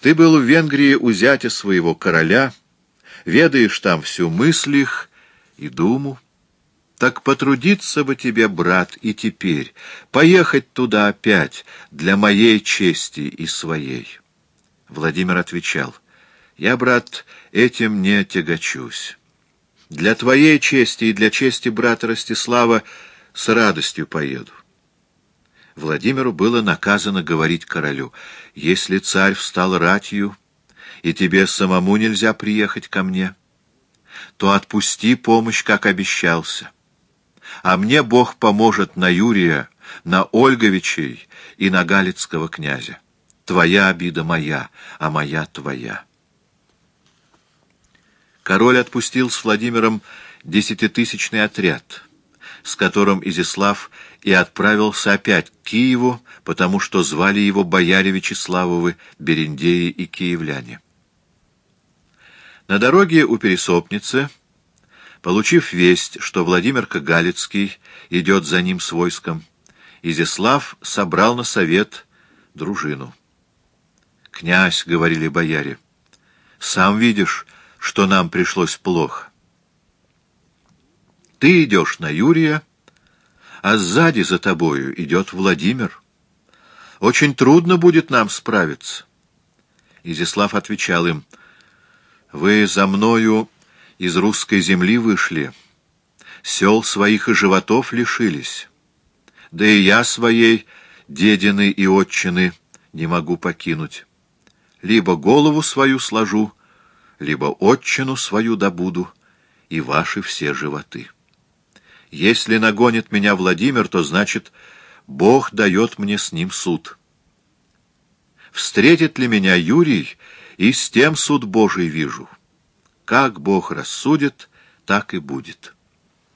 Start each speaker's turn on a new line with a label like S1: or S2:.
S1: Ты был в Венгрии у зятя своего короля, ведаешь там всю мысль их и думу. Так потрудиться бы тебе, брат, и теперь, поехать туда опять для моей чести и своей. Владимир отвечал, я, брат, этим не тягочусь. Для твоей чести и для чести брата Ростислава с радостью поеду. Владимиру было наказано говорить королю, «Если царь встал ратью, и тебе самому нельзя приехать ко мне, то отпусти помощь, как обещался. А мне Бог поможет на Юрия, на Ольговичей и на Галицкого князя. Твоя обида моя, а моя твоя». Король отпустил с Владимиром десятитысячный отряд, с которым Изяслав и отправился опять к Киеву, потому что звали его бояре Вячеславовы, Берендеи и киевляне. На дороге у Пересопницы, получив весть, что Владимир Кагалицкий идет за ним с войском, Изяслав собрал на совет дружину. «Князь», — говорили бояре, — «сам видишь, что нам пришлось плохо. Ты идешь на Юрия, а сзади за тобою идет Владимир. Очень трудно будет нам справиться. Изяслав отвечал им, «Вы за мною из русской земли вышли, сел своих и животов лишились, да и я своей дедины и отчины не могу покинуть. Либо голову свою сложу, либо отчину свою добуду, и ваши все животы». Если нагонит меня Владимир, то значит, Бог дает мне с ним суд. Встретит ли меня Юрий, и с тем суд Божий вижу. Как Бог рассудит, так и будет».